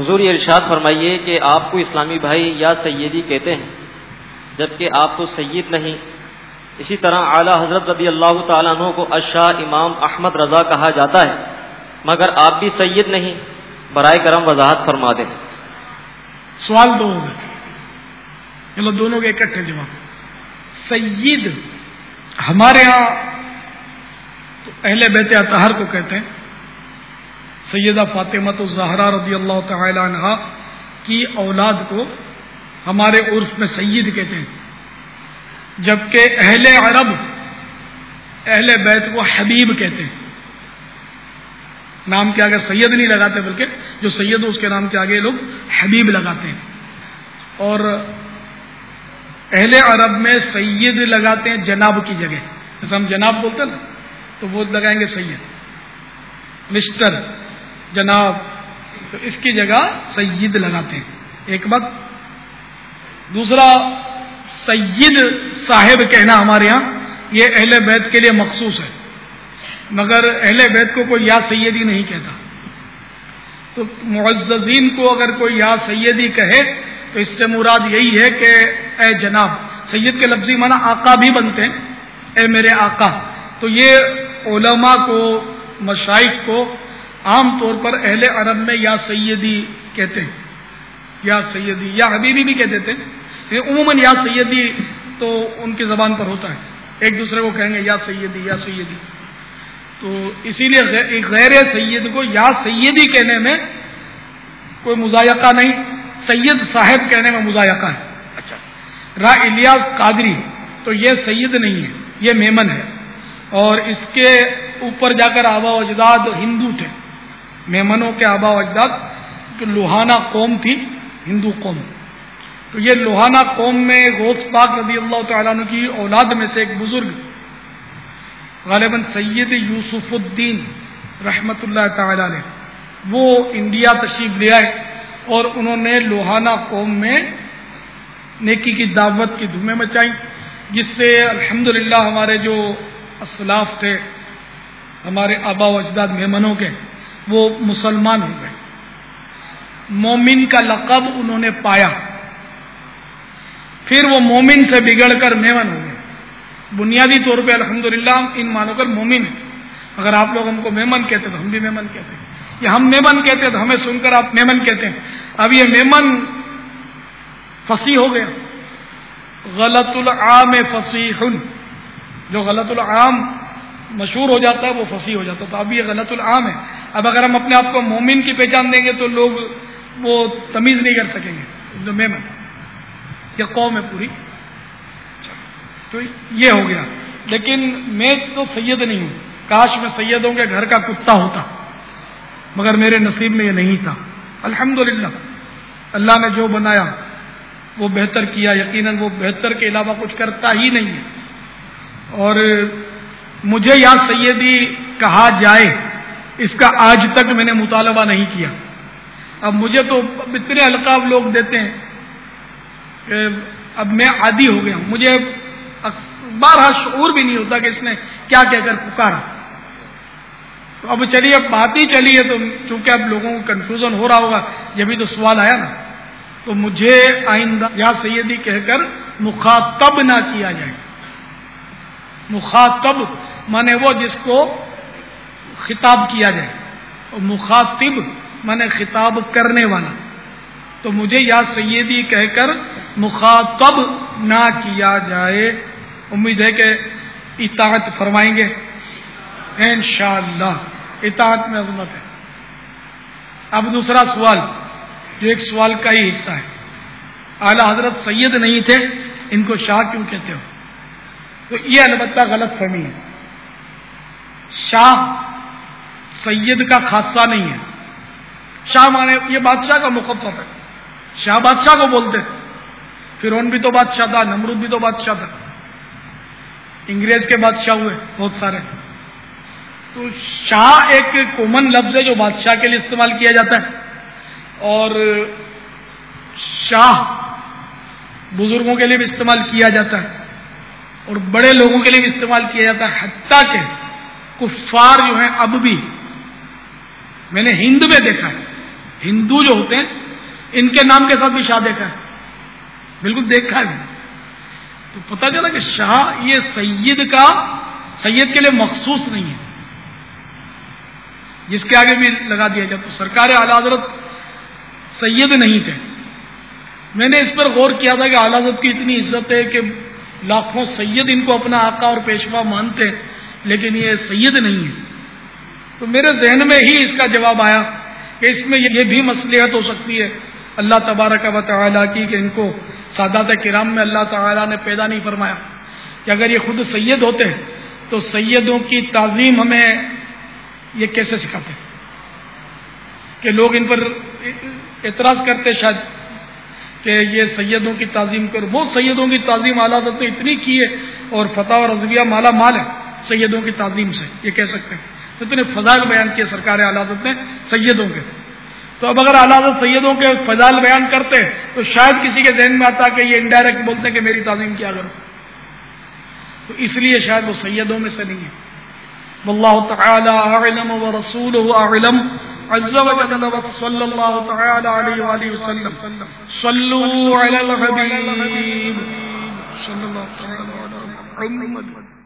حضور یہ ارشاد فرمائیے کہ آپ کو اسلامی بھائی یا سیدی کہتے ہیں، جبکہ آپ تو سید نہیں۔ اسی طرح اعلیٰ حضرت رضی اللہ تعالیٰ عنہ کو اشاہ امام احمد رضا کہا جاتا ہے، مگر آپ بھی سید نہیں۔ برائے کرم وضاحت فرما دیں۔ سوال دو۔ چلو دونوں کے اکٹھے جواب سید ہمارے ہاں اہل بیت اطہر کو کہتے ہیں۔ سیدہ فاطمہ تو زہرا رضی اللہ تعالی عنہ کی اولاد کو ہمارے عرف میں سید کہتے ہیں۔ جبکہ اہل عرب، اہل بیت کو حبیب کہتے ہیں۔ نام کے آگے سید نہیں لگاتے بلکہ جو سید ہو اس کے نام کے آگے لوگ حبیب لگاتے ہیں۔ اور اہل عرب میں سید لگاتے ہیں جناب کی جگہ۔ جیسے ہم جناب بولتے ہیں نا، تو وہ لگائیں گے سید۔ مسٹر۔ جناب، تو اس کی جگہ سید لگاتے ہیں۔ ایک بات دوسرا، سید صاحب کہنا ہمارے یہاں یہ اہل بیت کے لیے مخصوص ہے۔ مگر اہل بیت کو کوئی یا سیدی نہیں کہتا۔ تو معززین کو اگر کوئی یا سیدی کہے، تو اس سے مراد یہی ہے کہ اے جناب، سید کے لفظی معنی آقا بھی بنتے ہیں۔ اے میرے آقا، تو یہ علماء کو، مشائق کو عام طور پر اہل عرب میں یا سیدی کہتے ہیں، یا سیدی، یا حبیبی بھی کہتے تھے یعنی عموماً یا سیدی تو ان کی زبان پر ہوتا ہے۔ ایک دوسرے کو کہیں گے یا سیدی یا سیدی۔ تو اسی لیے غیر سید کو یا سیدی کہنے میں کوئی مذائقہ نہیں، سید صاحب کہنے میں مذائقہ ہے۔ اچھا۔ را الیاس قادری، تو یہ سید نہیں ہے، یہ میمن ہے۔ اور اس کے اوپر جا کر آبا و اجداد ہندو تھے۔ میمنوں کے آبا و اجداد تو لوہانہ قوم تھی، ہندو قوم۔ تو یہ لوہانہ قوم میں غوث پاک رضی اللہ تعالیٰ عنہ کی اولاد میں سے ایک بزرگ، غالباً سید یوسف الدین رحمت اللہ تعالی علیہ، وہ انڈیا تشریف لے آئے اور انہوں نے لوہانہ قوم میں نیکی کی دعوت کی دھومیں مچائی، جس سے الحمد ہمارے جو اسلاف تھے، ہمارے آبا و اجداد مہمنوں کے وہ مسلمان ہو گئے۔ مومن کا لقب انہوں نے پایا۔ پھر وہ مومن سے بگڑ کر میمن ہو گئے۔ بنیادی طور پہ الحمد للہ ان مانو کر مومن ہیں۔ اگر آپ لوگ ہم کو میمن کہتے تو ہم بھی میمن کہتے ہیں۔ یا ہم میمن کہتے ہیں تو ہمیں سن کر آپ میمن کہتے ہیں۔ اب یہ میمن فصیح ہو گیا۔ غلط العام فصیح جو غلط العام مشہور ہو جاتا ہے وہ فصیح ہو جاتا ہے۔ تو اب یہ غلط العام ہے۔ اب اگر ہم اپنے آپ کو مومن کی پہچان دیں گے تو لوگ وہ تمیز نہیں کر سکیں گے۔ جو میمن یہ قوم ہے پوری۔ تو یہ ہو گیا۔ لیکن میں تو سید نہیں ہوں۔ کاش میں سیدوں کے گھر کا کتا ہوتا۔ مگر میرے نصیب میں یہ نہیں تھا۔ الحمد اللہ نے جو بنایا، وہ بہتر کیا۔ یقیناً وہ بہتر کے علاوہ کچھ کرتا ہی نہیں ہے۔ اور مجھے یا سیدی کہا جائے اس کا آج تک میں نے مطالبہ نہیں کیا۔ اب مجھے تو اتنے القاب لوگ دیتے ہیں کہ اب میں عادی ہو گیا ہوں۔ مجھے بارہ شعور بھی نہیں ہوتا کہ اس نے کیا کہہ کر پکارا۔ تو اب چلیے بات ہی چلی ہے تو چونکہ اب لوگوں کو کنفیوژن ہو رہا ہوگا، یہ بھی تو سوال آیا نا۔ تو مجھے آئندہ یا سیدی کہہ کر مخاطب نہ کیا جائے۔ مخاطب مانے وہ جس کو خطاب کیا جائے۔ اور مخاطب مانے خطاب کرنے والا۔ تو مجھے یا سیدی کہہ کر مخاطب نہ کیا جائے۔ امید ہے کہ اطاعت فرمائیں گے۔ انشاءاللہ، اطاعت میں عظمت ہے۔ اب دوسرا سوال، جو ایک سوال کا ہی حصہ ہے۔ اعلی حضرت سید نہیں تھے، ان کو شاہ کیوں کہتے ہو؟ تو یہ البتہ غلط فہمی ہے۔ شاہ سید کا خاصہ نہیں ہے۔ شاہ مانے یہ بادشاہ کا مخفف ہے۔ شاہ بادشاہ کو بولتے فرون بھی تو بادشاہ تھا، نمرود بھی تو بادشاہ تھا۔ انگریز کے بادشاہ ہوئے، بہت سارے۔ تو شاہ ایک کومن لفظ ہے جو بادشاہ کے لیے استعمال کیا جاتا ہے۔ اور شاہ بزرگوں کے لیے بھی استعمال کیا جاتا ہے۔ اور بڑے لوگوں کے لیے بھی استعمال کیا جاتا ہے۔ حتیٰ کہ کفار جو ہیں، اب بھی میں نے ہند میں دیکھا ہے۔ ہندو جو ہوتے ہیں، ان کے نام کے ساتھ بھی شاہ دیکھا ہے۔ بالکل دیکھا ہے۔ تو پتہ چلا کہ شاہ یہ سید کا، سید کے لیے مخصوص نہیں ہے۔ جس کے آگے بھی لگا دیا جائے تو سرکار اعلی حضرت سید نہیں تھے۔ میں نے اس پر غور کیا تھا کہ اعلی حضرت کی اتنی عزت ہے کہ لاکھوں سید ان کو اپنا آقا اور پیشوا مانتے ہیں، لیکن یہ سید نہیں ہے۔ تو میرے ذہن میں ہی اس کا جواب آیا کہ اس میں یہ بھی مصلیحت ہو سکتی ہے۔ اللہ تبارک و تعالیٰ کی کہ ان کو سادات کرام میں اللہ تعالیٰ نے پیدا نہیں فرمایا۔ کہ اگر یہ خود سید ہوتے ہیں تو سیدوں کی تعظیم ہمیں یہ کیسے سکھاتے؟ کہ لوگ ان پر اعتراض کرتے شاید کہ یہ سیدوں کی تعظیم کر، وہ سیدوں کی تعظیم اعلیٰ نے اتنی کی ہے اور فتح اور رضویہ مالا مال ہے سیدوں کی تعظیم سے، یہ کہہ سکتے ہیں۔ اتنے فضائل بیان کیے سرکار اعلیٰ نے سیدوں کے۔ تو اب اگر اعلیٰ سیدوں کے فضائل بیان کرتے، تو شاید کسی کے ذہن میں آتا کہ یہ انڈائریکٹ بولتے ہیں کہ میری تعظیم کیا کرو تو اس لیے شاید وہ سیدوں میں سے نہیں ہے۔ واللہ تعالی اعلم ورسوله اعلم۔ عز وجل صلی اللہ تعالی علیہ وآلہ وسلم۔ صلو علی الحبیب۔ صلی اللہ تعالی علی محمد۔